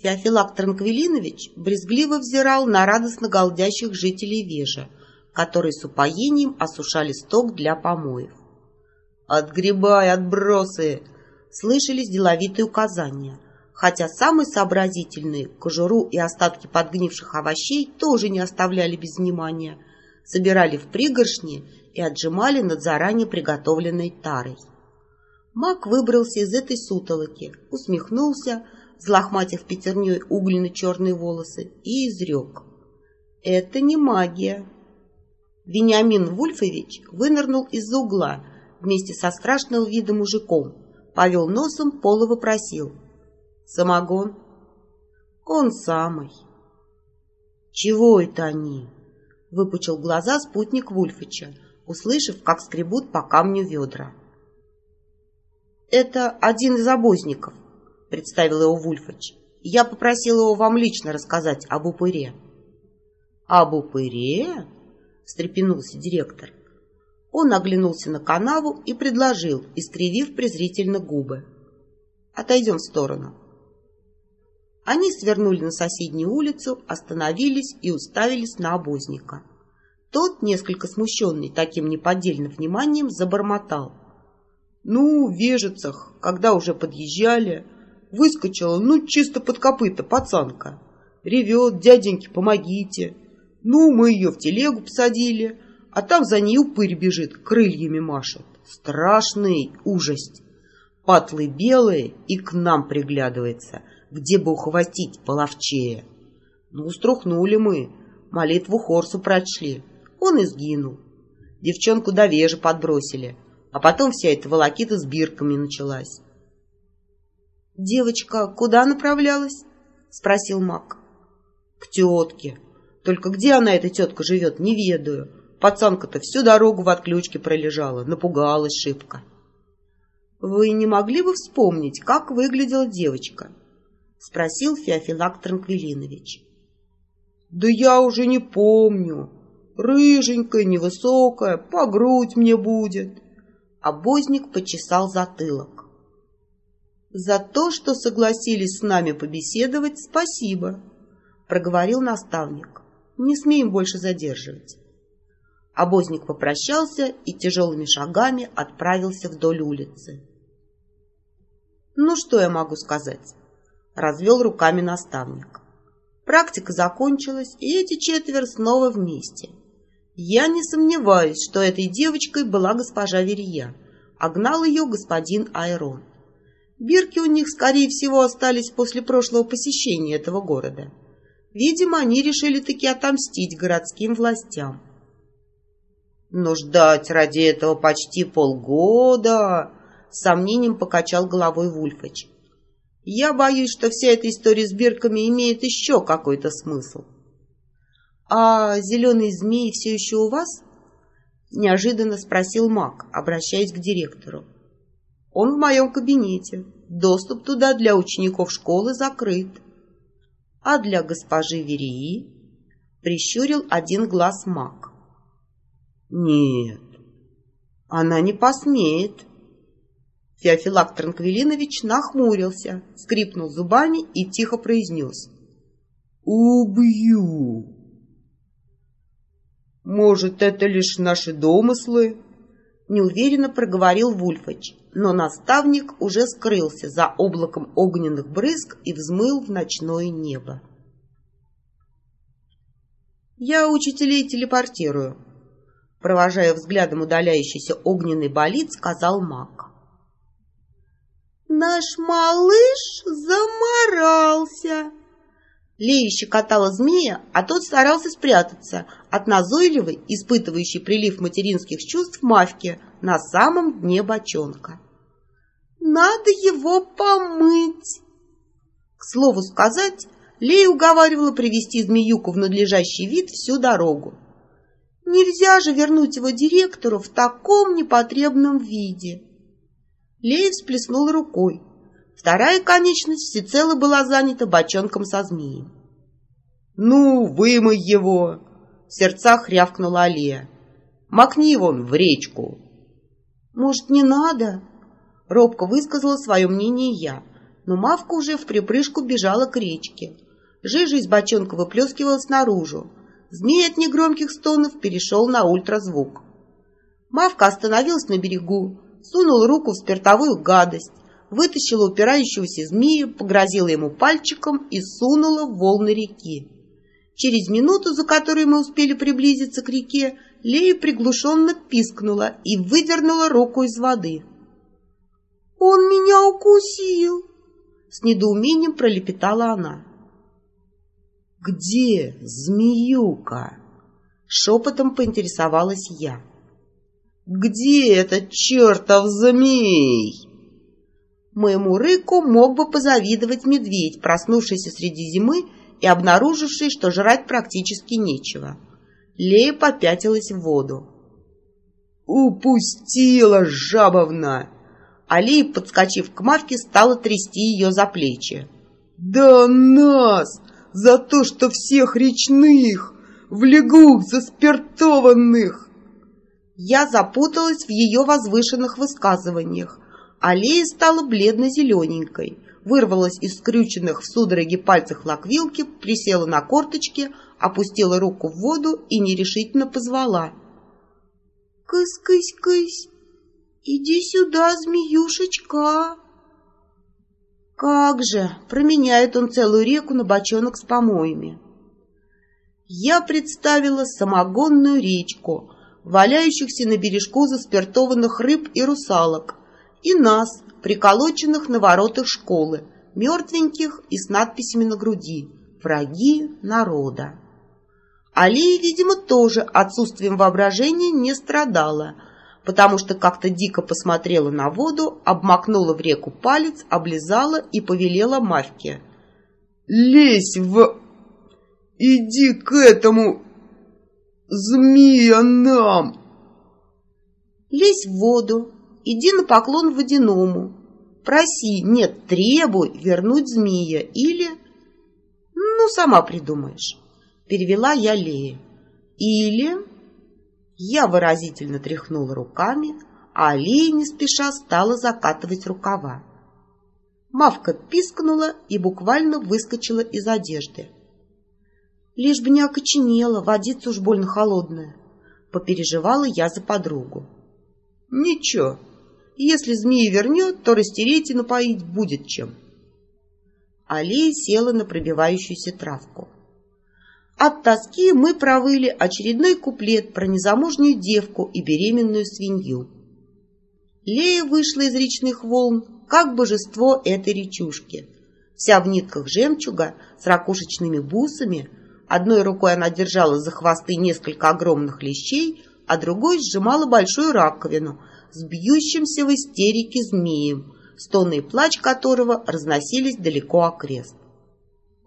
Феофилак Транквилинович брезгливо взирал на радостно голдящих жителей Вежа, которые с упоением осушали сток для помоев. «Отгребай, отбросы!» Слышались деловитые указания, хотя самые сообразительные кожуру и остатки подгнивших овощей тоже не оставляли без внимания, собирали в пригоршни и отжимали над заранее приготовленной тарой. Мак выбрался из этой сутолоки, усмехнулся, взлохматив пятерней угольно-черные волосы, и изрек. «Это не магия». Вениамин Вульфович вынырнул из-за угла вместе со страшного вида мужиком, повел носом, пол и вопросил. «Самогон?» «Он самый». «Чего это они?» — выпучил глаза спутник Вульфыча, услышав, как скребут по камню ведра. «Это один из обозников», — представил его Вульфыч. «Я попросил его вам лично рассказать об упыре». «Об упыре?» — встрепенулся директор. Он оглянулся на канаву и предложил, искривив презрительно губы. «Отойдем в сторону». Они свернули на соседнюю улицу, остановились и уставились на обозника. Тот, несколько смущенный таким неподдельным вниманием, забормотал. Ну, в Вежицах, когда уже подъезжали, выскочила, ну, чисто под копыта пацанка. Ревет, дяденьки, помогите. Ну, мы ее в телегу посадили, а там за ней упырь бежит, крыльями машет. Страшный ужасть. Патлы белые и к нам приглядывается, где бы ухватить половчее. Ну, уструхнули мы, молитву Хорсу прочли. Он и сгинул. Девчонку до вежи подбросили — а потом вся эта волокита с бирками началась. «Девочка куда направлялась?» — спросил Мак. «К тетке. Только где она, эта тетка, живет, не ведаю. Пацанка-то всю дорогу в отключке пролежала, напугалась шибко». «Вы не могли бы вспомнить, как выглядела девочка?» — спросил Феофилак Транквилинович. «Да я уже не помню. Рыженькая, невысокая, по грудь мне будет. Обозник почесал затылок. «За то, что согласились с нами побеседовать, спасибо», — проговорил наставник. «Не смеем больше задерживать». Обозник попрощался и тяжелыми шагами отправился вдоль улицы. «Ну, что я могу сказать?» — развел руками наставник. Практика закончилась, и эти четверо снова вместе. Я не сомневаюсь, что этой девочкой была госпожа Верия, а гнал ее господин Айрон. Бирки у них, скорее всего, остались после прошлого посещения этого города. Видимо, они решили таки отомстить городским властям. Но ждать ради этого почти полгода... С сомнением покачал головой Вульфыч. Я боюсь, что вся эта история с бирками имеет еще какой-то смысл. «А зеленый змей все еще у вас?» — неожиданно спросил маг, обращаясь к директору. «Он в моем кабинете. Доступ туда для учеников школы закрыт. А для госпожи Верии?» — прищурил один глаз маг. «Нет, она не посмеет». Феофилак Транквилинович нахмурился, скрипнул зубами и тихо произнес. «Убью!» «Может, это лишь наши домыслы?» Неуверенно проговорил Вульфач, но наставник уже скрылся за облаком огненных брызг и взмыл в ночное небо. «Я учителей телепортирую», — провожая взглядом удаляющийся огненный болид, сказал маг. «Наш малыш заморался», Лея щекотала змея, а тот старался спрятаться от назойливой, испытывающей прилив материнских чувств мавки на самом дне бочонка. «Надо его помыть!» К слову сказать, Лея уговаривала привести змеюку в надлежащий вид всю дорогу. Нельзя же вернуть его директору в таком непотребном виде. Лея всплеснула рукой. Вторая конечность всецело была занята бочонком со змеем. «Ну, вымой его!» — в сердцах рявкнула Алия. «Макни вон в речку!» «Может, не надо?» — робко высказала свое мнение я, но Мавка уже в припрыжку бежала к речке. Жижа из бочонка выплескивалась наружу. Змей от негромких стонов перешел на ультразвук. Мавка остановилась на берегу, сунула руку в спиртовую гадость, вытащила упирающегося змея, погрозила ему пальчиком и сунула в волны реки. Через минуту, за которой мы успели приблизиться к реке, Лея приглушенно пискнула и выдернула руку из воды. «Он меня укусил!» С недоумением пролепетала она. «Где змеюка?» Шепотом поинтересовалась я. «Где этот чертов змей?» Моему рыку мог бы позавидовать медведь, проснувшийся среди зимы и обнаруживший, что жрать практически нечего. Лея попятилась в воду. «Упустила, жабовна!» Алия, подскочив к Мавке, стала трясти ее за плечи. «Да нас! За то, что всех речных в лягух заспиртованных!» Я запуталась в ее возвышенных высказываниях. Алия стала бледно-зелененькой, вырвалась из скрюченных в судороге пальцах лаквилки, присела на корточки, опустила руку в воду и нерешительно позвала. «Кысь-кысь-кысь, иди сюда, змеюшечка!» Как же, променяет он целую реку на бочонок с помоями. Я представила самогонную речку, валяющихся на бережку заспиртованных рыб и русалок, и нас, приколоченных на воротах школы, мертвеньких и с надписями на груди «Враги народа». Алия, видимо, тоже отсутствием воображения не страдала, потому что как-то дико посмотрела на воду, обмакнула в реку палец, облизала и повелела Мавке. «Лезь в... Иди к этому... Змея нам!» «Лезь в воду, иди на поклон водяному, проси, нет, требуй вернуть змея или... Ну, сама придумаешь» перевела я Лее. Или... Я выразительно тряхнула руками, а Лея не спеша стала закатывать рукава. Мавка пискнула и буквально выскочила из одежды. Лишь бы не окоченела, водица уж больно холодная. Попереживала я за подругу. Ничего, если змеи вернет, то растереть и напоить будет чем. Алия села на пробивающуюся травку. От тоски мы провыли очередной куплет про незамужнюю девку и беременную свинью. Лея вышла из речных волн, как божество этой речушки. Вся в нитках жемчуга, с ракушечными бусами. Одной рукой она держала за хвосты несколько огромных лещей, а другой сжимала большую раковину с бьющимся в истерике змеем, стоны и плач которого разносились далеко окрест.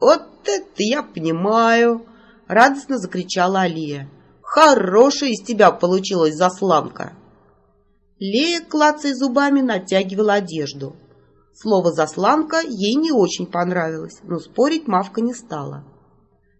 «Вот это я понимаю!» радостно закричала Алия. «Хорошая из тебя получилась засланка!» Лея, клацая зубами, натягивала одежду. Слово «засланка» ей не очень понравилось, но спорить Мавка не стала.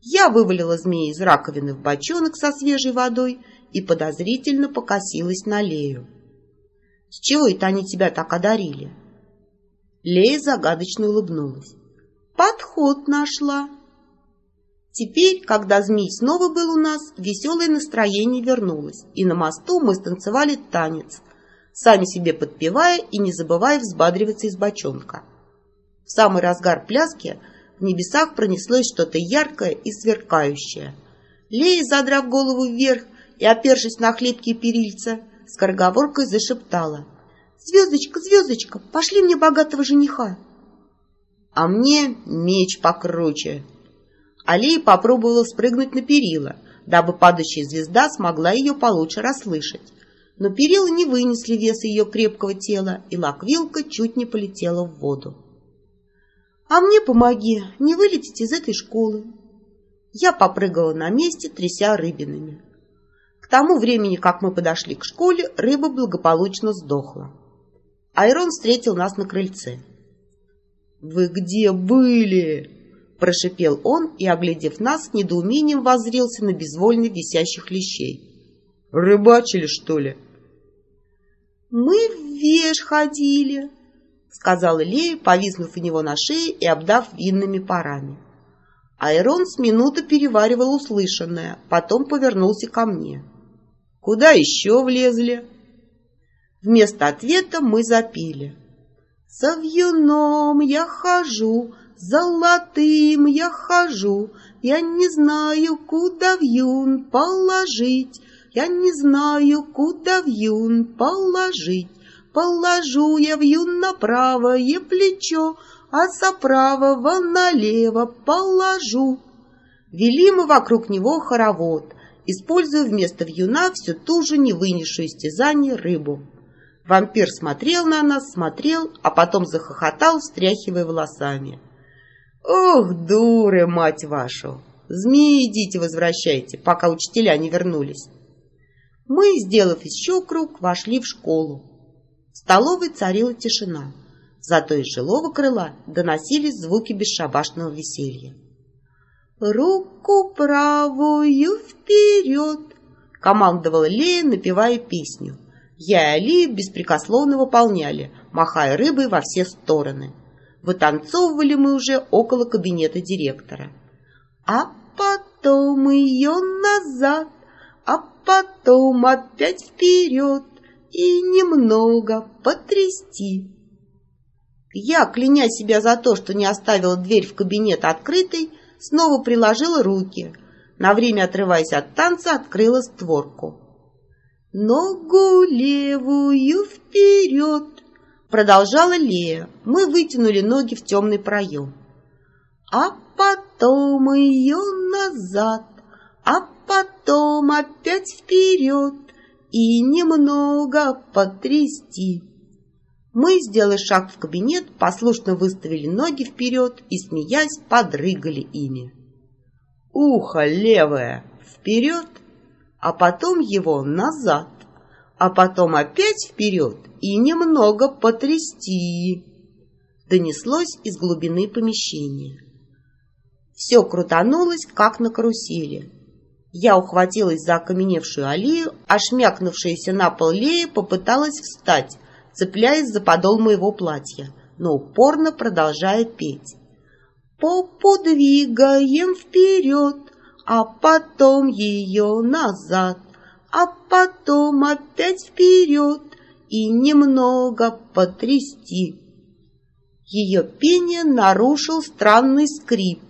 Я вывалила змея из раковины в бочонок со свежей водой и подозрительно покосилась на Лею. «С чего это они тебя так одарили?» Лея загадочно улыбнулась. «Подход нашла!» Теперь, когда змей снова был у нас, веселое настроение вернулось, и на мосту мы станцевали танец, сами себе подпевая и не забывая взбадриваться из бочонка. В самый разгар пляски в небесах пронеслось что-то яркое и сверкающее. Лея, задрав голову вверх и опершись на хлипкие перильца, скороговоркой зашептала. «Звездочка, звездочка, пошли мне богатого жениха!» «А мне меч покруче!» Алия попробовала спрыгнуть на перила, дабы падающая звезда смогла ее получше расслышать. Но перила не вынесли веса ее крепкого тела, и лаквилка чуть не полетела в воду. «А мне помоги, не вылететь из этой школы!» Я попрыгала на месте, тряся рыбинами. Тому времени, как мы подошли к школе, рыба благополучно сдохла. Айрон встретил нас на крыльце. «Вы где были?» Прошипел он и, оглядев нас, недоумением воззрелся на безвольно висящих лещей. «Рыбачили, что ли?» «Мы в веш ходили», — сказала Лея, повиснув у него на шее и обдав винными парами. Айрон с минуты переваривал услышанное, потом повернулся ко мне. «Куда еще влезли?» Вместо ответа мы запели. «За вьюном я хожу, золотым я хожу, я не знаю, куда вьюн положить, я не знаю, куда вьюн положить. Положу я вьюн на правое плечо, а за правого налево положу». Вели мы вокруг него хоровод, используя вместо вьюна всю ту же невынесшую истязание рыбу. Вампир смотрел на нас, смотрел, а потом захохотал, встряхивая волосами. «Ох, дуры, мать вашу! Змеи идите возвращайте, пока учителя не вернулись!» Мы, сделав еще круг, вошли в школу. В столовой царила тишина, зато из жилого крыла доносились звуки бесшабашного веселья. «Руку правую вперед!» — командовала Лея, напевая песню. Я и Али беспрекословно выполняли, махая рыбой во все стороны. Вытанцовывали мы уже около кабинета директора. А потом ее назад, а потом опять вперед и немного потрясти. Я, кляня себя за то, что не оставила дверь в кабинет открытой, снова приложила руки. На время отрываясь от танца, открыла створку. «Ногу левую вперед!» Продолжала Лея. Мы вытянули ноги в темный проем. А потом ее назад, а потом опять вперед и немного потрясти. Мы, сделали шаг в кабинет, послушно выставили ноги вперед и, смеясь, подрыгали ими. Ухо левое вперед, а потом его назад, а потом опять вперед и немного потрясти. Донеслось из глубины помещения. Все крутанулось, как на карусели. Я ухватилась за окаменевшую аллею, а шмякнувшаяся на пол Лея попыталась встать, цепляясь за подол моего платья, но упорно продолжая петь. «Попу двигаем вперед, а потом ее назад, а потом опять вперед и немного потрясти. Ее пение нарушил странный скрип,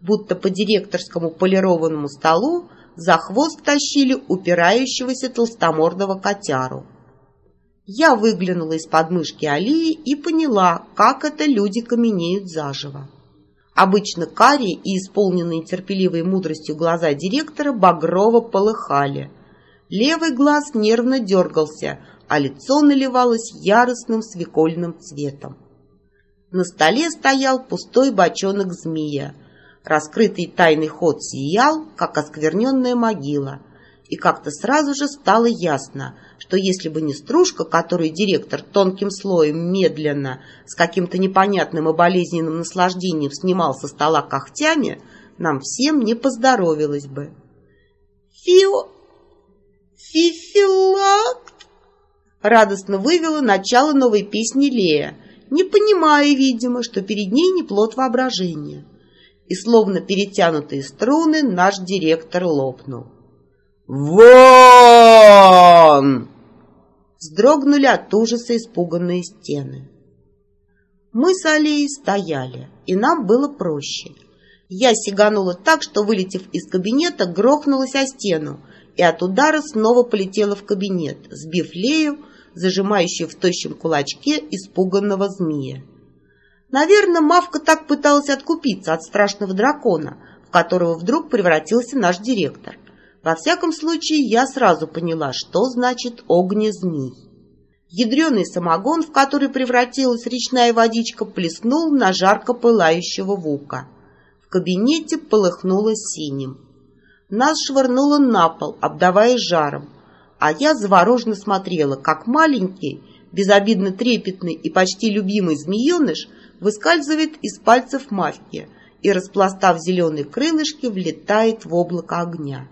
будто по директорскому полированному столу за хвост тащили упирающегося толстомордого котяру. Я выглянула из подмышки Алии и поняла, как это люди каменеют заживо. Обычно карие и исполненные терпеливой мудростью глаза директора багрово полыхали. Левый глаз нервно дергался, а лицо наливалось яростным свекольным цветом. На столе стоял пустой бочонок змея. Раскрытый тайный ход сиял, как оскверненная могила. И как-то сразу же стало ясно, что если бы не стружка, которую директор тонким слоем медленно, с каким-то непонятным и болезненным наслаждением снимал со стола когтями, нам всем не поздоровилось бы. «Фио... фифилакт!» радостно вывела начало новой песни Лея, не понимая, видимо, что перед ней не плод воображения. И словно перетянутые струны наш директор лопнул. «Вон!» Вздрогнули от ужаса испуганные стены. Мы с Алией стояли, и нам было проще. Я сиганула так, что, вылетев из кабинета, грохнулась о стену, и от удара снова полетела в кабинет, сбив Лею, зажимающую в тощем кулачке испуганного змея. Наверное, Мавка так пыталась откупиться от страшного дракона, в которого вдруг превратился наш директор — во всяком случае, я сразу поняла, что значит огнезмей. Ядреный самогон, в который превратилась речная водичка, плеснул на жарко пылающего вука. В кабинете полыхнуло синим. Нас швырнуло на пол, обдавая жаром, а я завороженно смотрела, как маленький, безобидно трепетный и почти любимый змееныш выскальзывает из пальцев мавки и, распластав зеленые крылышки, влетает в облако огня.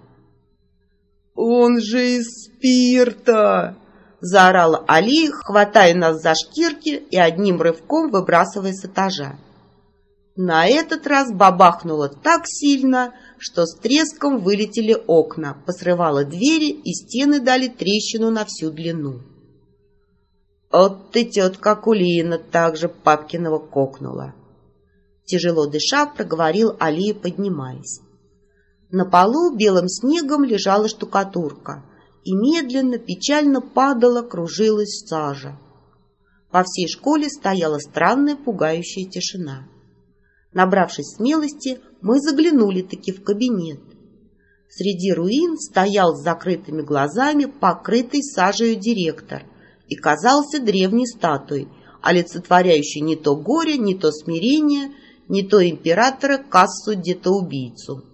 «Он же из спирта!» заорала Али, хватая нас за шкирки и одним рывком выбрасывая с этажа. На этот раз бабахнуло так сильно, что с треском вылетели окна, посрывало двери и стены дали трещину на всю длину. «От ты, тетка Кулина!» также Папкиного кокнула. Тяжело дыша, проговорил Алия, поднимаясь. На полу белым снегом лежала штукатурка, и медленно, печально падала, кружилась сажа. По всей школе стояла странная пугающая тишина. Набравшись смелости, мы заглянули-таки в кабинет. Среди руин стоял с закрытыми глазами покрытый сажею директор и казался древней статуей, олицетворяющей не то горе, не то смирение, не то императора, кассу, где-то убийцу.